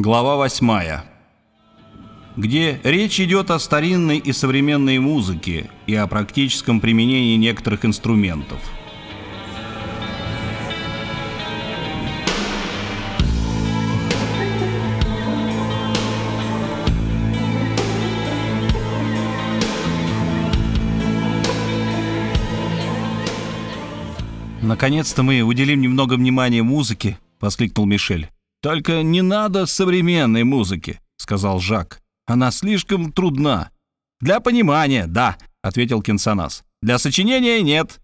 Глава 8. Где речь идет о старинной и современной музыке и о практическом применении некоторых инструментов. «Наконец-то мы уделим немного внимания музыке», — воскликнул Мишель. «Только не надо современной музыки», — сказал Жак. «Она слишком трудна». «Для понимания, да», — ответил Кенсанас. «Для сочинения нет».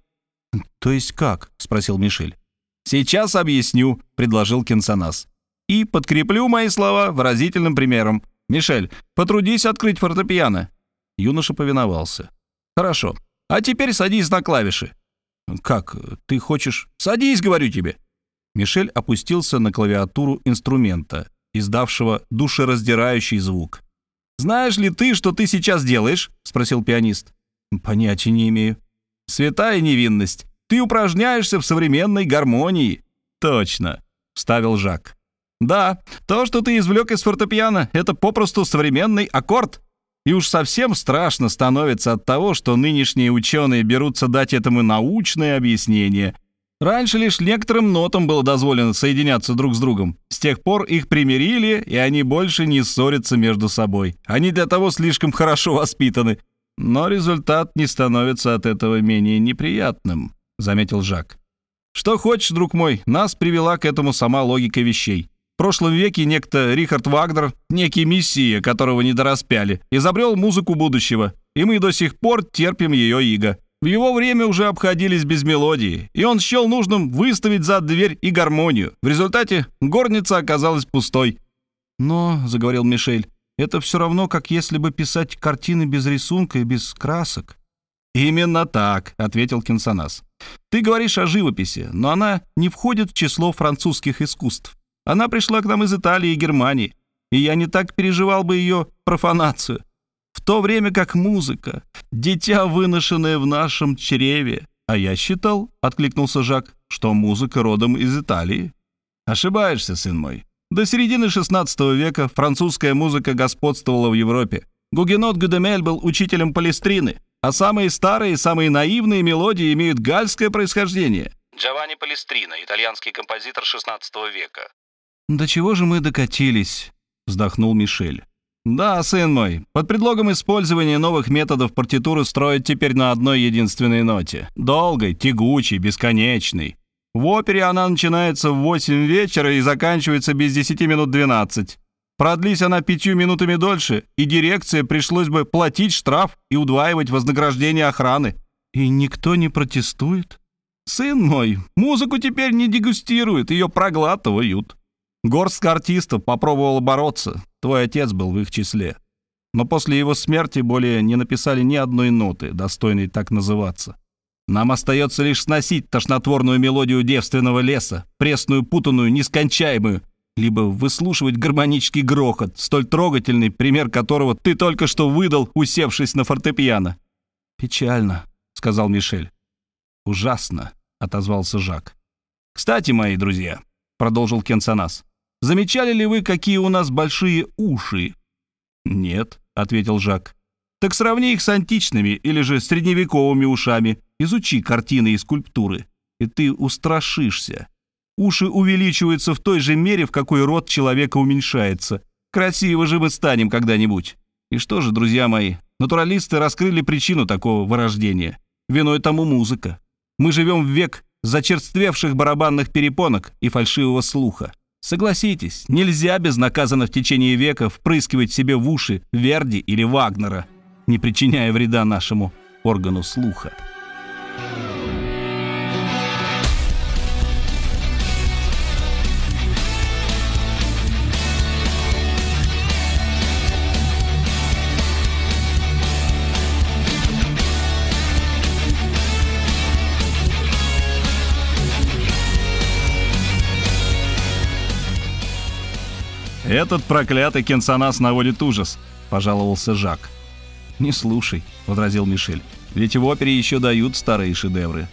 «То есть как?» — спросил Мишель. «Сейчас объясню», — предложил Кенсанас. «И подкреплю мои слова выразительным примером. Мишель, потрудись открыть фортепиано». Юноша повиновался. «Хорошо. А теперь садись на клавиши». «Как? Ты хочешь...» «Садись, говорю тебе». Мишель опустился на клавиатуру инструмента, издавшего душераздирающий звук. «Знаешь ли ты, что ты сейчас делаешь?» — спросил пианист. «Понятия не имею». «Святая невинность. Ты упражняешься в современной гармонии». «Точно», — вставил Жак. «Да, то, что ты извлек из фортепиано, это попросту современный аккорд. И уж совсем страшно становится от того, что нынешние ученые берутся дать этому научное объяснение, Раньше лишь некоторым нотам было дозволено соединяться друг с другом. С тех пор их примирили, и они больше не ссорятся между собой. Они для того слишком хорошо воспитаны. Но результат не становится от этого менее неприятным, заметил Жак. Что хочешь, друг мой, нас привела к этому сама логика вещей. В прошлом веке некто Рихард Вагнер, некий мессия, которого не дораспяли, изобрел музыку будущего, и мы до сих пор терпим ее иго. В его время уже обходились без мелодии, и он счел нужным выставить за дверь и гармонию. В результате горница оказалась пустой. «Но», — заговорил Мишель, — «это все равно, как если бы писать картины без рисунка и без красок». «Именно так», — ответил Кинсонас. «Ты говоришь о живописи, но она не входит в число французских искусств. Она пришла к нам из Италии и Германии, и я не так переживал бы ее профанацию то время как музыка — дитя, выношенное в нашем чреве. А я считал, — откликнулся Жак, — что музыка родом из Италии. Ошибаешься, сын мой. До середины XVI века французская музыка господствовала в Европе. Гугенот Гудемель был учителем палестрины, а самые старые и самые наивные мелодии имеют гальское происхождение. Джованни Палестрина, итальянский композитор XVI века. «До чего же мы докатились?» — вздохнул Мишель. «Да, сын мой, под предлогом использования новых методов партитуры строят теперь на одной единственной ноте. Долгой, тягучей, бесконечной. В опере она начинается в 8 вечера и заканчивается без 10 минут 12. Продлись она пятью минутами дольше, и дирекция пришлось бы платить штраф и удваивать вознаграждение охраны. И никто не протестует? Сын мой, музыку теперь не дегустируют, ее проглатывают. Горстка артистов попробовала бороться. Твой отец был в их числе. Но после его смерти более не написали ни одной ноты, достойной так называться. Нам остается лишь сносить тошнотворную мелодию девственного леса, пресную, путанную, нескончаемую, либо выслушивать гармонический грохот, столь трогательный, пример которого ты только что выдал, усевшись на фортепиано. «Печально», — сказал Мишель. «Ужасно», — отозвался Жак. «Кстати, мои друзья», — продолжил Кенсанас, Замечали ли вы, какие у нас большие уши?» «Нет», — ответил Жак. «Так сравни их с античными или же средневековыми ушами. Изучи картины и скульптуры, и ты устрашишься. Уши увеличиваются в той же мере, в какой рот человека уменьшается. Красиво же мы станем когда-нибудь. И что же, друзья мои, натуралисты раскрыли причину такого вырождения. Виной тому музыка. Мы живем в век зачерствевших барабанных перепонок и фальшивого слуха. Согласитесь, нельзя безнаказанно в течение века впрыскивать себе в уши Верди или Вагнера, не причиняя вреда нашему органу слуха. «Этот проклятый Кенсонас наводит ужас», — пожаловался Жак. «Не слушай», — возразил Мишель, — «ведь в опере еще дают старые шедевры».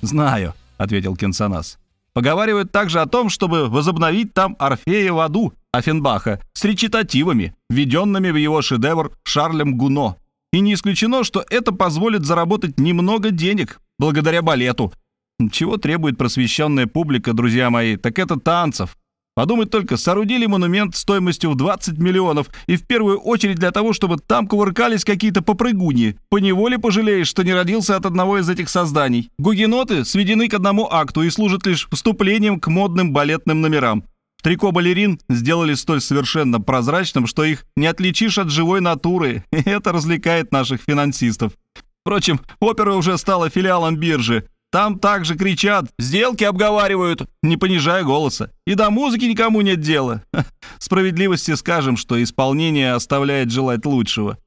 «Знаю», — ответил Кенсонас. «Поговаривают также о том, чтобы возобновить там Орфея в аду Офенбаха с речитативами, введенными в его шедевр Шарлем Гуно. И не исключено, что это позволит заработать немного денег благодаря балету. Чего требует просвещенная публика, друзья мои, так это танцев. Подумать только, соорудили монумент стоимостью в 20 миллионов, и в первую очередь для того, чтобы там кувыркались какие-то попрыгуни. Поневоле пожалеешь, что не родился от одного из этих созданий. Гугеноты сведены к одному акту и служат лишь вступлением к модным балетным номерам. Трико балерин сделали столь совершенно прозрачным, что их не отличишь от живой натуры, и это развлекает наших финансистов. Впрочем, опера уже стала филиалом биржи, там также кричат, сделки обговаривают, не понижая голоса. И до музыки никому нет дела. Справедливости скажем, что исполнение оставляет желать лучшего.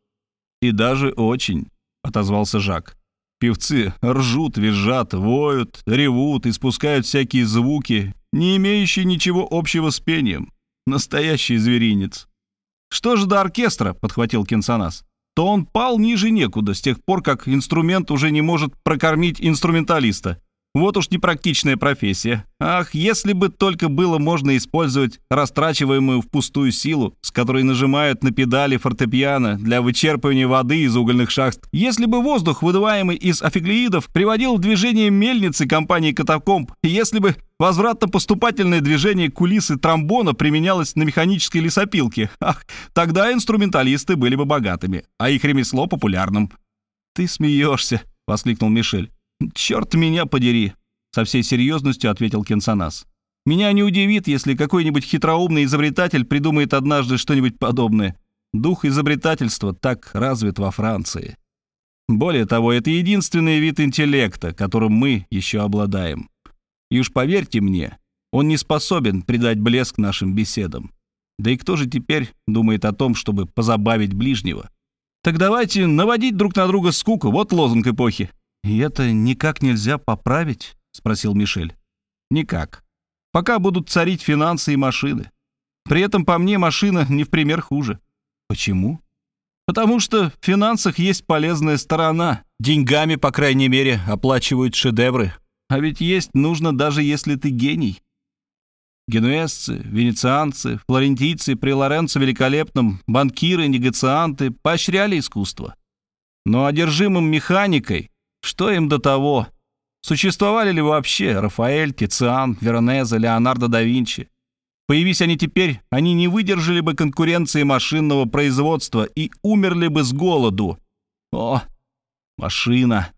И даже очень, отозвался Жак. Певцы ржут, визжат, воют, ревут, испускают всякие звуки, не имеющие ничего общего с пением. Настоящий зверинец. Что же до оркестра, подхватил Кенсанас то он пал ниже некуда с тех пор, как инструмент уже не может прокормить инструменталиста. Вот уж непрактичная профессия. Ах, если бы только было можно использовать растрачиваемую впустую силу, с которой нажимают на педали фортепиано для вычерпывания воды из угольных шахт. Если бы воздух, выдуваемый из афиглеидов, приводил в движение мельницы компании «Катакомб», если бы возвратно-поступательное движение кулисы тромбона применялось на механической лесопилке, ах, тогда инструменталисты были бы богатыми, а их ремесло популярным. «Ты смеешься», — воскликнул Мишель. «Черт меня подери!» — со всей серьезностью ответил Кенсанас. «Меня не удивит, если какой-нибудь хитроумный изобретатель придумает однажды что-нибудь подобное. Дух изобретательства так развит во Франции. Более того, это единственный вид интеллекта, которым мы еще обладаем. И уж поверьте мне, он не способен придать блеск нашим беседам. Да и кто же теперь думает о том, чтобы позабавить ближнего? Так давайте наводить друг на друга скуку, вот лозунг эпохи. «И это никак нельзя поправить?» — спросил Мишель. «Никак. Пока будут царить финансы и машины. При этом, по мне, машина не в пример хуже. Почему? Потому что в финансах есть полезная сторона. Деньгами, по крайней мере, оплачивают шедевры. А ведь есть нужно, даже если ты гений. Генуэзцы, венецианцы, флорентийцы при Лоренцо Великолепном, банкиры, негацианты поощряли искусство. Но одержимым механикой что им до того? Существовали ли вообще Рафаэль, Тициан, Веронезе, Леонардо да Винчи? Появись они теперь, они не выдержали бы конкуренции машинного производства и умерли бы с голоду. О, машина!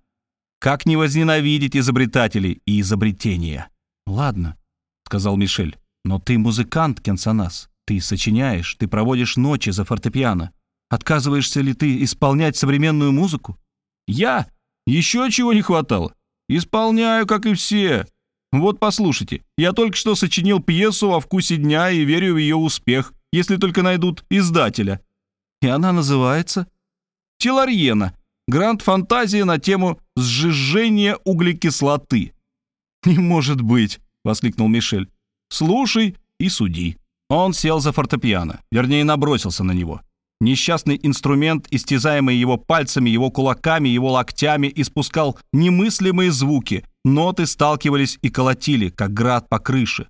Как не возненавидеть изобретателей и изобретения? Ладно, сказал Мишель, но ты музыкант, Кенсанас. Ты сочиняешь, ты проводишь ночи за фортепиано. Отказываешься ли ты исполнять современную музыку? Я еще чего не хватало? Исполняю, как и все. Вот послушайте, я только что сочинил пьесу о вкусе дня и верю в ее успех, если только найдут издателя. И она называется «Теларьена. Гранд-фантазия на тему сжижения углекислоты». «Не может быть!» — воскликнул Мишель. «Слушай и суди». Он сел за фортепиано, вернее, набросился на него. Несчастный инструмент, истязаемый его пальцами, его кулаками, его локтями, испускал немыслимые звуки. Ноты сталкивались и колотили, как град по крыше.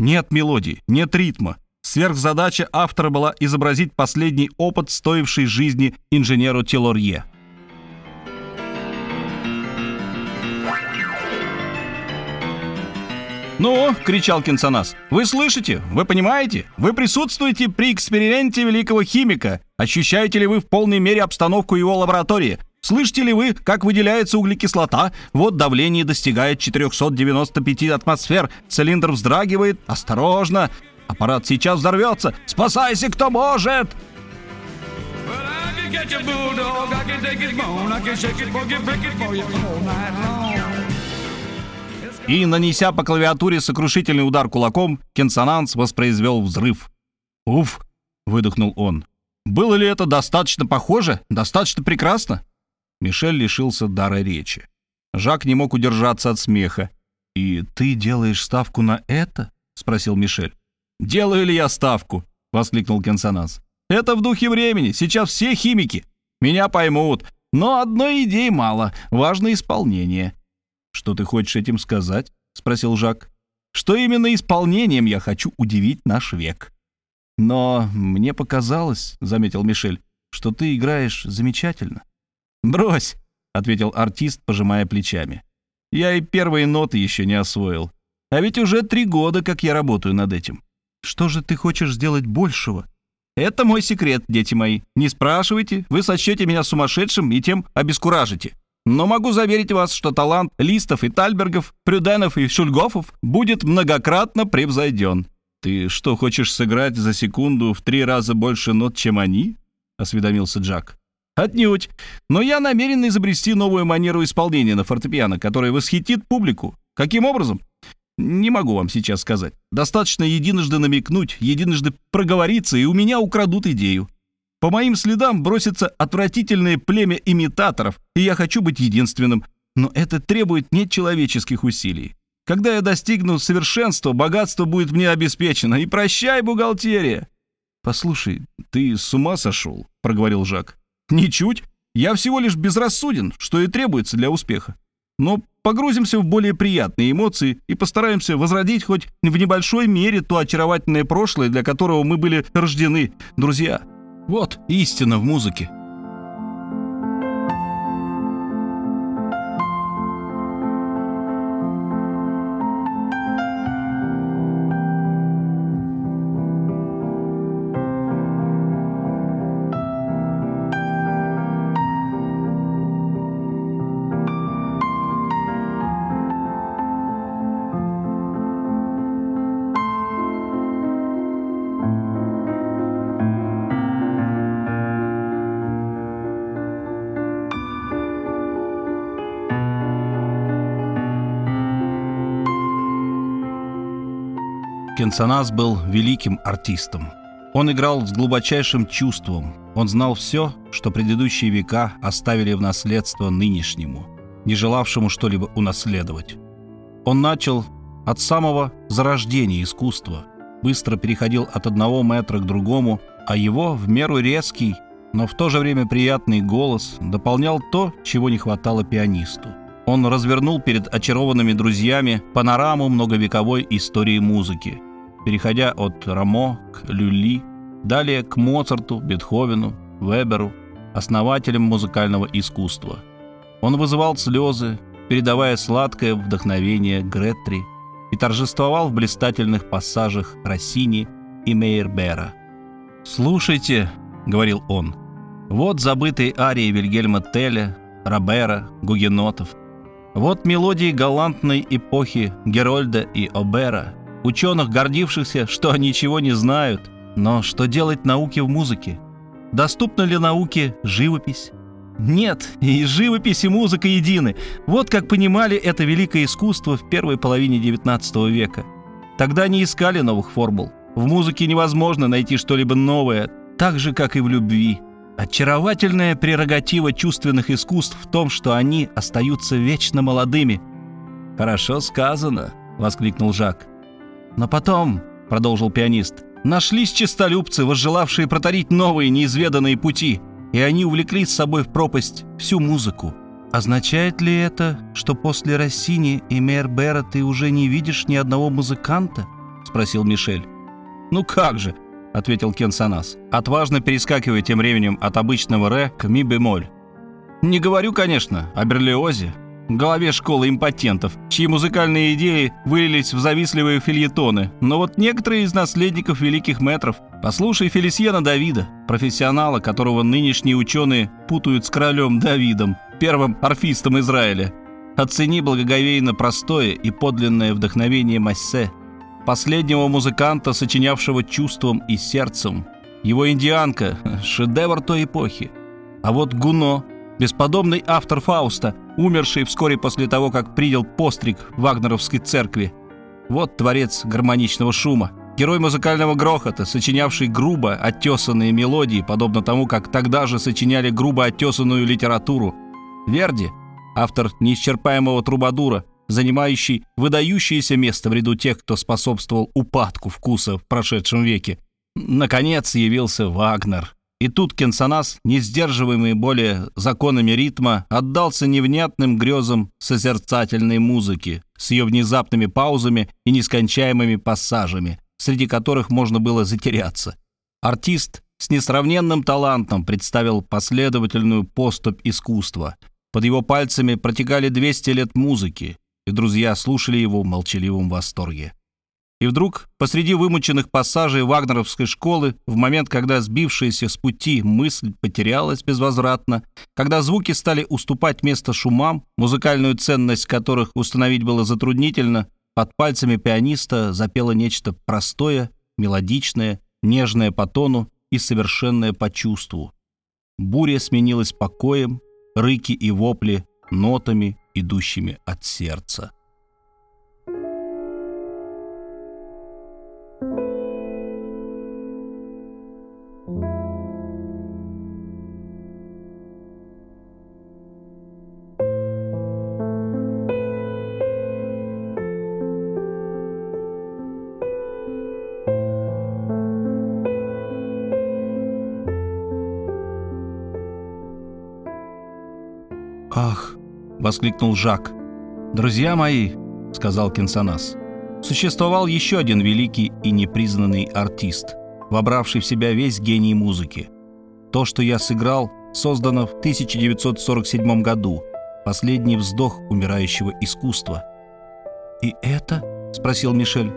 Нет мелодии, нет ритма. Сверхзадача автора была изобразить последний опыт, стоивший жизни инженеру Телорье. «Ну!» — кричал Кинсонас. «Вы слышите? Вы понимаете? Вы присутствуете при эксперименте великого химика. Ощущаете ли вы в полной мере обстановку его лаборатории? Слышите ли вы, как выделяется углекислота? Вот давление достигает 495 атмосфер. Цилиндр вздрагивает. Осторожно! Аппарат сейчас взорвется. Спасайся, кто может!» Well, и, нанеся по клавиатуре сокрушительный удар кулаком, Кенсонанс воспроизвел взрыв. «Уф!» — выдохнул он. «Было ли это достаточно похоже? Достаточно прекрасно?» Мишель лишился дара речи. Жак не мог удержаться от смеха. «И ты делаешь ставку на это?» — спросил Мишель. «Делаю ли я ставку?» — воскликнул Кенсонанс. «Это в духе времени. Сейчас все химики. Меня поймут. Но одной идеи мало. Важно исполнение. «Что ты хочешь этим сказать?» — спросил Жак. «Что именно исполнением я хочу удивить наш век». «Но мне показалось, — заметил Мишель, — что ты играешь замечательно». «Брось!» — ответил артист, пожимая плечами. «Я и первые ноты еще не освоил. А ведь уже три года, как я работаю над этим. Что же ты хочешь сделать большего?» «Это мой секрет, дети мои. Не спрашивайте, вы сочтете меня сумасшедшим и тем обескуражите. Но могу заверить вас, что талант Листов и Тальбергов, Прюденов и Шульгофов будет многократно превзойден. Ты что, хочешь сыграть за секунду в три раза больше нот, чем они?» — осведомился Джак. «Отнюдь. Но я намерен изобрести новую манеру исполнения на фортепиано, которая восхитит публику. Каким образом? Не могу вам сейчас сказать. Достаточно единожды намекнуть, единожды проговориться, и у меня украдут идею. По моим следам бросится отвратительное племя имитаторов, и я хочу быть единственным. Но это требует нечеловеческих усилий. Когда я достигну совершенства, богатство будет мне обеспечено. И прощай, бухгалтерия!» «Послушай, ты с ума сошел?» — проговорил Жак. «Ничуть. Я всего лишь безрассуден, что и требуется для успеха. Но погрузимся в более приятные эмоции и постараемся возродить хоть в небольшой мере то очаровательное прошлое, для которого мы были рождены, друзья». Вот истина в музыке. Кенсанас был великим артистом. Он играл с глубочайшим чувством. Он знал все, что предыдущие века оставили в наследство нынешнему, не желавшему что-либо унаследовать. Он начал от самого зарождения искусства, быстро переходил от одного метра к другому, а его в меру резкий, но в то же время приятный голос дополнял то, чего не хватало пианисту. Он развернул перед очарованными друзьями панораму многовековой истории музыки – переходя от Рамо к Люли, далее к Моцарту, Бетховену, Веберу, основателям музыкального искусства. Он вызывал слезы, передавая сладкое вдохновение Гретри, и торжествовал в блистательных пассажах Россини и Мейербера. «Слушайте», — говорил он, — «вот забытые арии Вильгельма Теля, Робера, Гугенотов, вот мелодии галантной эпохи Герольда и Обера, Ученых, гордившихся, что ничего не знают. Но что делать науке в музыке? Доступна ли науке живопись? Нет, и живопись, и музыка едины. Вот как понимали это великое искусство в первой половине XIX века. Тогда не искали новых формул. В музыке невозможно найти что-либо новое, так же, как и в любви. Очаровательная прерогатива чувственных искусств в том, что они остаются вечно молодыми. «Хорошо сказано», — воскликнул Жак. Но потом, — продолжил пианист, — нашлись честолюбцы, возжелавшие протарить новые неизведанные пути, и они увлекли с собой в пропасть всю музыку. Означает ли это, что после Россини и Мейербера ты уже не видишь ни одного музыканта? спросил Мишель. Ну как же, ответил Кен Санас, отважно перескакивая тем временем от обычного ре к ми бемоль. Не говорю, конечно, о Берлиозе, голове школы импотентов, чьи музыкальные идеи вылились в завистливые фильетоны. Но вот некоторые из наследников великих метров, послушай Фелисьена Давида, профессионала, которого нынешние ученые путают с королем Давидом, первым орфистом Израиля. Оцени благоговейно простое и подлинное вдохновение Массе, последнего музыканта, сочинявшего чувством и сердцем. Его «Индианка» — шедевр той эпохи. А вот Гуно — бесподобный автор Фауста, умерший вскоре после того, как принял постриг в Вагнеровской церкви. Вот творец гармоничного шума, герой музыкального грохота, сочинявший грубо оттесанные мелодии, подобно тому, как тогда же сочиняли грубо оттесанную литературу. Верди, автор неисчерпаемого трубадура, занимающий выдающееся место в ряду тех, кто способствовал упадку вкуса в прошедшем веке. Наконец явился Вагнер — и тут Кенсанас, не сдерживаемый более законами ритма, отдался невнятным грезам созерцательной музыки с ее внезапными паузами и нескончаемыми пассажами, среди которых можно было затеряться. Артист с несравненным талантом представил последовательную поступь искусства. Под его пальцами протекали 200 лет музыки, и друзья слушали его в молчаливом восторге. И вдруг, посреди вымученных пассажей вагнеровской школы, в момент, когда сбившаяся с пути мысль потерялась безвозвратно, когда звуки стали уступать место шумам, музыкальную ценность которых установить было затруднительно, под пальцами пианиста запело нечто простое, мелодичное, нежное по тону и совершенное по чувству. Буря сменилась покоем, рыки и вопли — нотами, идущими от сердца. «Ах!» — воскликнул Жак. «Друзья мои!» — сказал Кенсонас. Существовал еще один великий и непризнанный артист, вобравший в себя весь гений музыки. То, что я сыграл, создано в 1947 году, последний вздох умирающего искусства. «И это?» — спросил Мишель.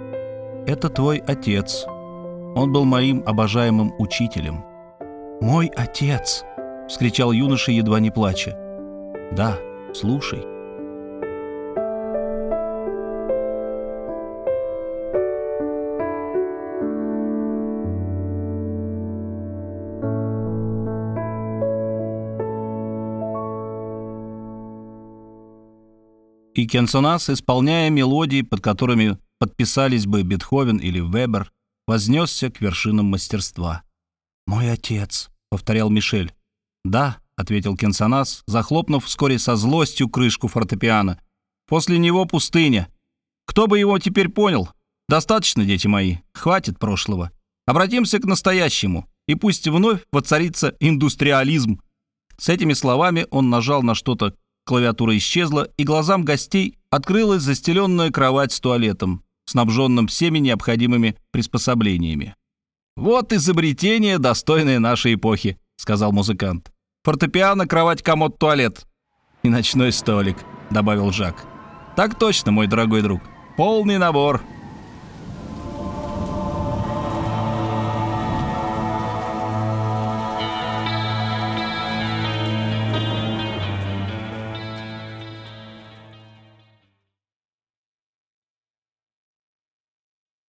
«Это твой отец. Он был моим обожаемым учителем». «Мой отец!» — вскричал юноша, едва не плача. Да, слушай. И Кенсонас, исполняя мелодии, под которыми подписались бы Бетховен или Вебер, вознесся к вершинам мастерства. «Мой отец», — повторял Мишель. «Да, ответил Кенсонас, захлопнув вскоре со злостью крышку фортепиано. «После него пустыня. Кто бы его теперь понял? Достаточно, дети мои, хватит прошлого. Обратимся к настоящему, и пусть вновь воцарится индустриализм». С этими словами он нажал на что-то, клавиатура исчезла, и глазам гостей открылась застеленная кровать с туалетом, снабженным всеми необходимыми приспособлениями. «Вот изобретение, достойное нашей эпохи», — сказал музыкант. Фортепиано, кровать, комод, туалет. И ночной столик», — добавил Жак. «Так точно, мой дорогой друг. Полный набор».